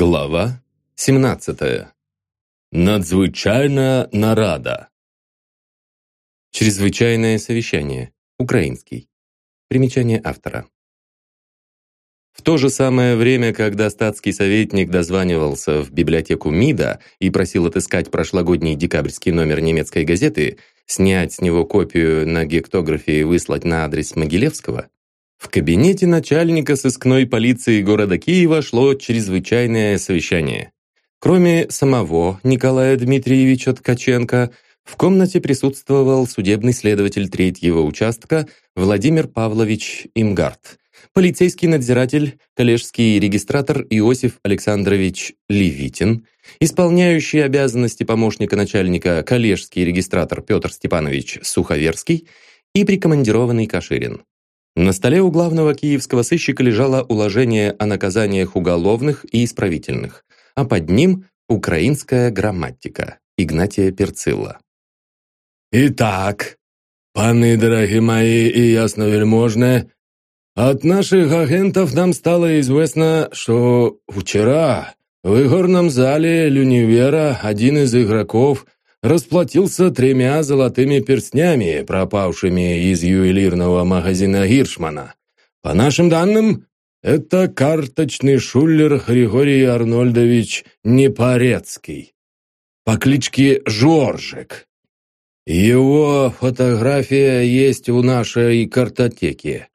Глава 17. Надзвичайная нарада. Чрезвычайное совещание. Украинский. Примечание автора. В то же самое время, когда статский советник дозванивался в библиотеку МИДа и просил отыскать прошлогодний декабрьский номер немецкой газеты, снять с него копию на гектографе и выслать на адрес Могилевского, в кабинете начальника сыскной полиции города Киева шло чрезвычайное совещание. Кроме самого Николая Дмитриевича Ткаченко, в комнате присутствовал судебный следователь третьего участка Владимир Павлович Имгард, полицейский надзиратель, коллежский регистратор Иосиф Александрович Левитин, исполняющий обязанности помощника начальника коллежский регистратор Петр Степанович Суховерский и прикомандированный Каширин. На столе у главного киевского сыщика лежало уложение о наказаниях уголовных и исправительных, а под ним украинская грамматика Игнатия Перцилла. «Итак, паны дорогие мои и ясновельможные, от наших агентов нам стало известно, что вчера в игорном зале Люнивера один из игроков – расплатился тремя золотыми перстнями, пропавшими из ювелирного магазина Гиршмана. По нашим данным, это карточный шулер Григорий Арнольдович Непорецкий по кличке Жоржик. Его фотография есть в нашей картотеке.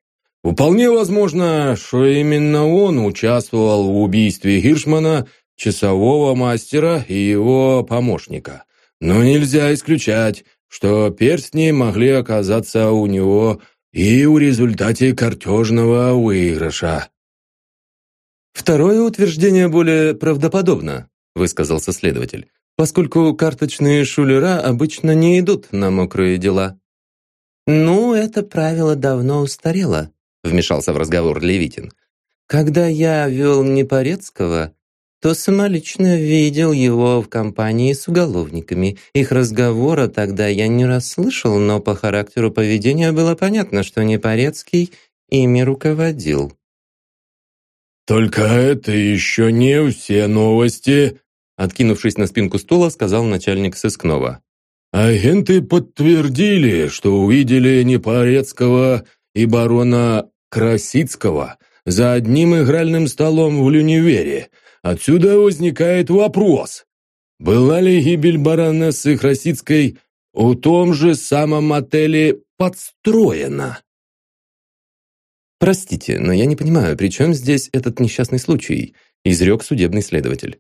Вполне возможно, что именно он участвовал в убийстве Гиршмана, часового мастера и его помощника. Но нельзя исключать, что перстни могли оказаться у него и в результате картежного выигрыша. «Второе утверждение более правдоподобно», – высказался следователь, «поскольку карточные шулера обычно не идут на мокрые дела». «Ну, это правило давно устарело», – вмешался в разговор Левитин. «Когда я вел Непорецкого, то самолично видел его в компании с уголовниками. Их разговора тогда я не расслышал, но по характеру поведения было понятно, что Непорецкий ими руководил. «Только это еще не все новости», откинувшись на спинку стула, сказал начальник сыскного. «Агенты подтвердили, что увидели Непорецкого и барона Красицкого за одним игральным столом в Люнивере, Отсюда возникает вопрос, была ли гибель баронессы Красицкой у том же самом отеле подстроена? «Простите, но я не понимаю, при чем здесь этот несчастный случай?» изрек судебный следователь.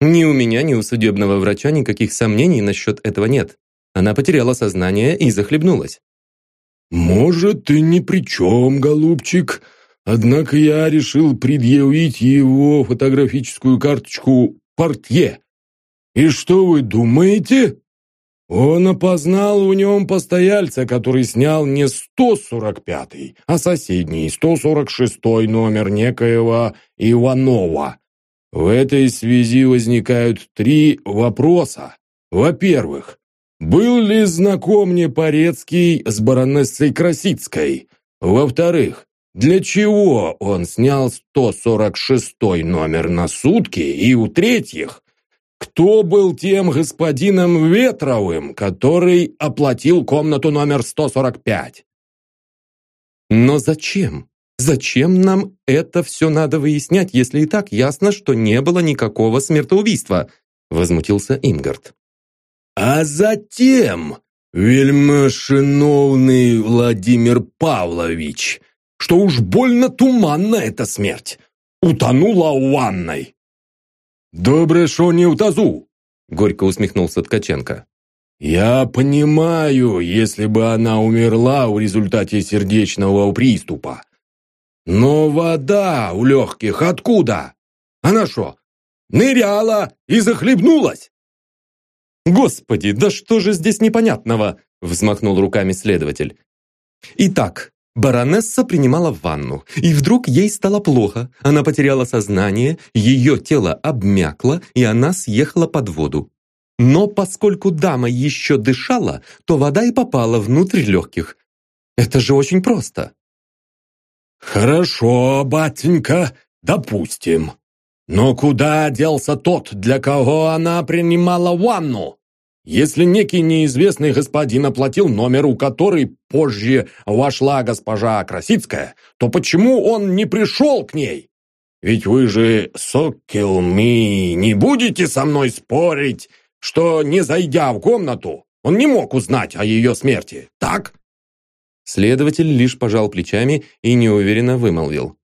«Ни у меня, ни у судебного врача никаких сомнений насчет этого нет. Она потеряла сознание и захлебнулась». «Может, и ни при чем, голубчик», Однако я решил предъявить его фотографическую карточку портье. И что вы думаете? Он опознал в нем постояльца, который снял не 145-й, а соседний 146-й номер некоего Иванова. В этой связи возникают три вопроса. Во-первых, был ли знаком Непорецкий с баронессой Красицкой? Во-вторых, для чего он снял 146 номер на сутки? И у третьих, кто был тем господином Ветровым, который оплатил комнату номер 145? Но зачем? Зачем нам это все надо выяснять, если и так ясно, что не было никакого смертоубийства? Возмутился Ингард. А затем, вельмошиновный Владимир Павлович, что уж больно туманна эта смерть. Утонула в ванной. «Добре, что не в тазу», — горько усмехнулся Ткаченко. «Я понимаю, если бы она умерла в результате сердечного приступа. Но вода у легких откуда? Она что, ныряла и захлебнулась?» «Господи, да что же здесь непонятного?» взмахнул руками следователь. «Итак, Баронесса принимала ванну, и вдруг ей стало плохо. Она потеряла сознание, ее тело обмякло, и она съехала под воду. Но поскольку дама еще дышала, то вода и попала внутрь легких. Это же очень просто. «Хорошо, батенька, допустим. Но куда делся тот, для кого она принимала ванну? Если некий неизвестный господин оплатил номер, у которой позже вошла госпожа Красицкая, то почему он не пришел к ней? Ведь вы же, Сокелми, не будете со мной спорить, что, не зайдя в комнату, он не мог узнать о ее смерти, так? Следователь лишь пожал плечами и неуверенно вымолвил.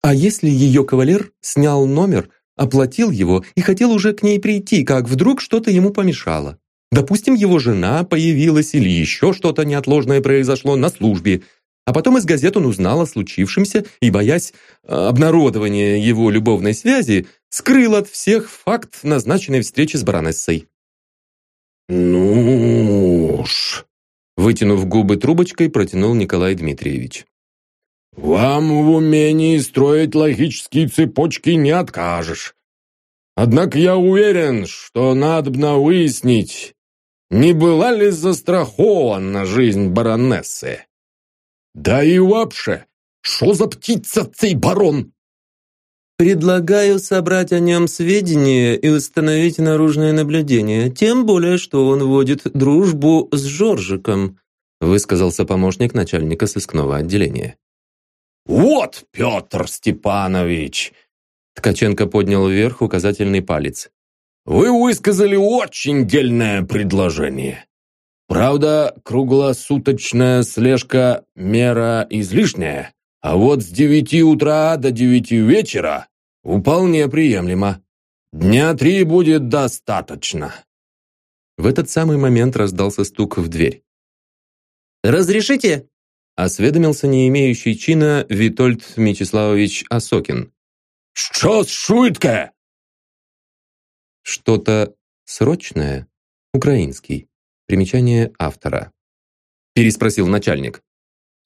А если ее кавалер снял номер, оплатил его и хотел уже к ней прийти, как вдруг что-то ему помешало? Допустим, его жена появилась или еще что-то неотложное произошло на службе, а потом из газет он узнал о случившемся и, боясь э, обнародования его любовной связи, скрыл от всех факт назначенной встречи с баронессой. «Ну уж», — вытянув губы трубочкой, протянул Николай Дмитриевич. Вам в умении строить логические цепочки не откажешь. Однако я уверен, что надобно выяснить, не была ли застрахована жизнь баронессы. Да и вообще, что за птица цей барон? Предлагаю собрать о нем сведения и установить наружное наблюдение, тем более, что он вводит дружбу с Жоржиком, высказался помощник начальника сыскного отделения. «Вот, Петр Степанович!» Ткаченко поднял вверх указательный палец. «Вы высказали очень дельное предложение. Правда, круглосуточная слежка – мера излишняя, а вот с девяти утра до девяти вечера вполне приемлемо. Дня три будет достаточно». В этот самый момент раздался стук в дверь. «Разрешите?» Осведомился не имеющий чина Витольд Мечиславович Осокин. «Что шутка?» «Что-то срочное? Украинский. Примечание автора». Переспросил начальник.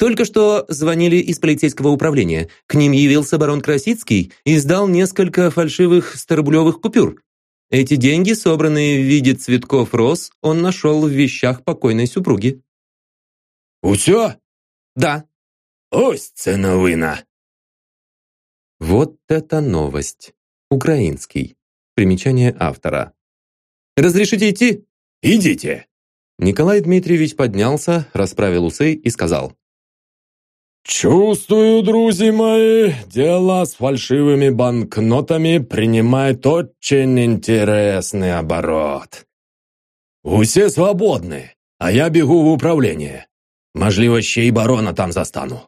Только что звонили из полицейского управления. К ним явился барон Красицкий и сдал несколько фальшивых сторублевых купюр. Эти деньги, собранные в виде цветков роз, он нашел в вещах покойной супруги. «Усё?» Да. Ось це новина. Вот это новость. Украинский. Примечание автора. Разрешите идти? Идите. Николай Дмитриевич поднялся, расправил усы и сказал. «Чувствую, друзья мои, дело с фальшивыми банкнотами принимает очень интересный оборот. Все свободны, а я бегу в управление. Можливо, ще й барона там застану.